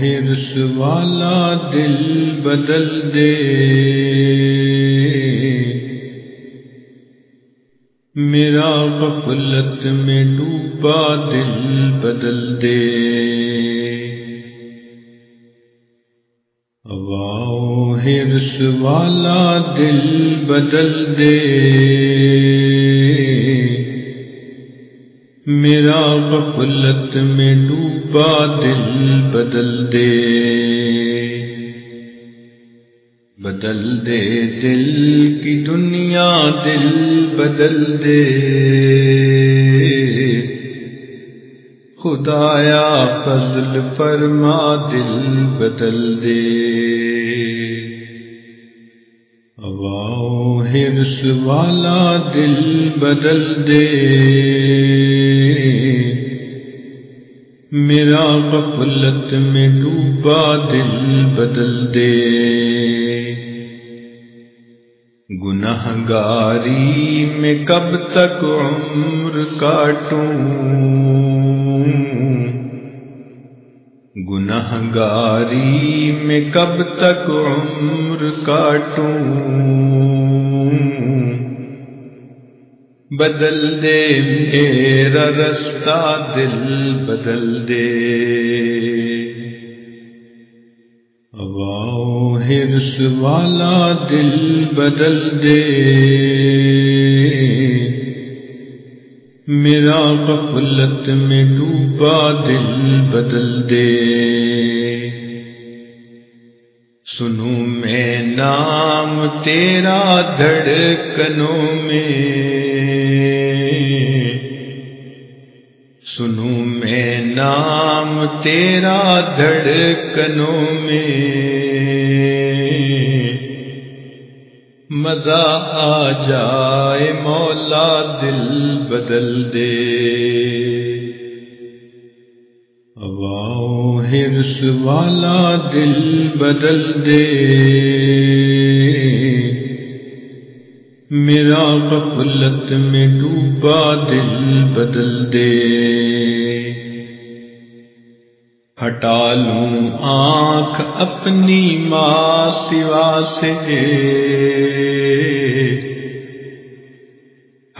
ہرس والا دل بدل دے۔ میرا غفلت میں ڈوبا دل بدل دے۔ ہرس والا دل بدل دے۔ غفلت میں ڈوبا دل بدل دے۔ بدل دے دل کی دنیا دل بدل دے۔ خدایا فضل فرما دل بدل دے۔ ہرس والا دل بدل دے۔ میرا غفلت میں ڈوبا دل بدل دے۔ گناہ گاری میں کب تک عمر کاٹوں؟ گناہ گاری میں کب تک عمر کاٹوں؟ بدل دے میرا رستہ، دل بدل دے۔ ہرس والا، دل بدل دے۔ میرا غفلت میں ڈوبا، دل بدل دے۔ سنوں میں نام تیرا دھڑکنوں میں۔ سنوں میں نام تیرا دھڑکنوں میں۔ مزہ آ جائے مولا دل بدل دے۔ ہرس والا دل بدل دے۔ میرا غفلت میں ڈوبا دل بدل دے۔ ہٹا لوں آنکھ اپنی ماں سوا سے۔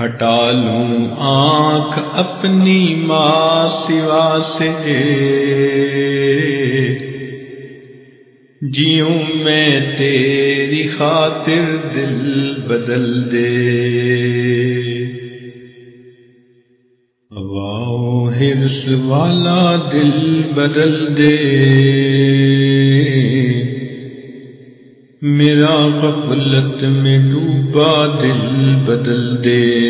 ہٹا لوں آنکھ اپنی ماں سوا سے۔ جیوں میں تیری خاطر دل بدل دے۔ ہرس والا دل بدل دے۔ میرا غفلت میں ڈوبا دل بدل دے۔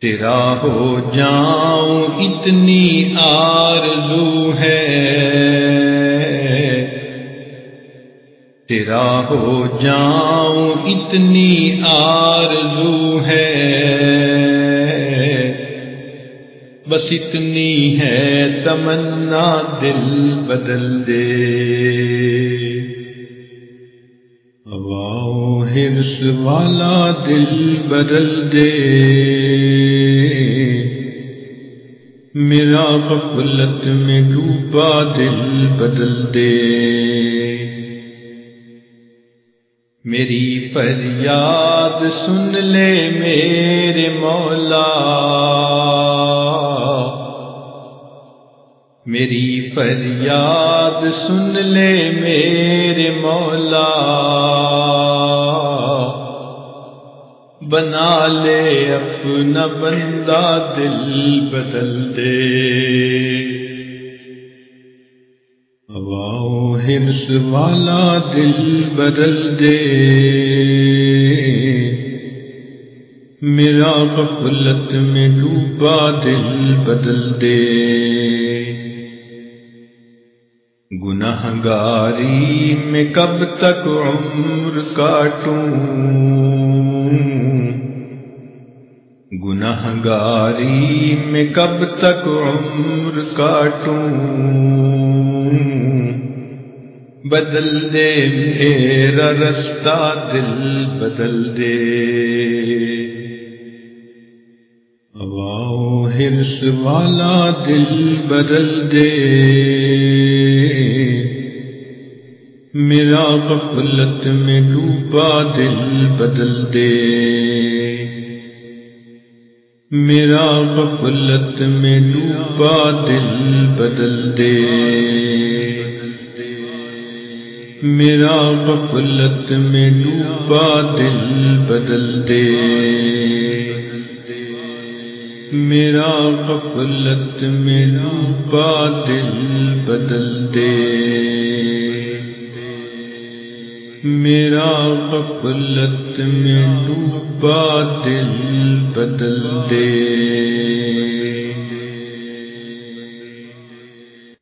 تیرا ہو جاؤں اتنی آرزو ہے۔ تیرا ہو جاؤں اتنی آرزو ہے۔ بس اتنی ہے تمنا دل بدل دے۔ ہرس والا دل بدل دے۔ میرا غفلت میں ڈوبا دل بدل دے۔ میری فریاد سن لے میرے مولا میری فریاد سن لے میرے مولا بنا لے اپنا بندہ دل بدل دے ہرس والا دل بدل دے۔ میرا غفلت میں ڈوبا دل بدل دے۔ گناہ گاری میں کب تک عمر کاٹوں؟ گناہ گاری میں کب تک عمر کاٹوں؟ بدل دے میرا رستہ، دل بدل دے۔ ہرس والا، دل بدل دے۔ میرا غفلت میں ڈوبا، دل بدل دے۔ میرا غفلت میں ڈوبا، دل بدل دے۔ میرا غفلت میں ڈوبا دل بدل دے۔ میرا غفلت میں ڈوبا دل بدل دے۔ میرا غفلت میں ڈوبا دل بدل دے۔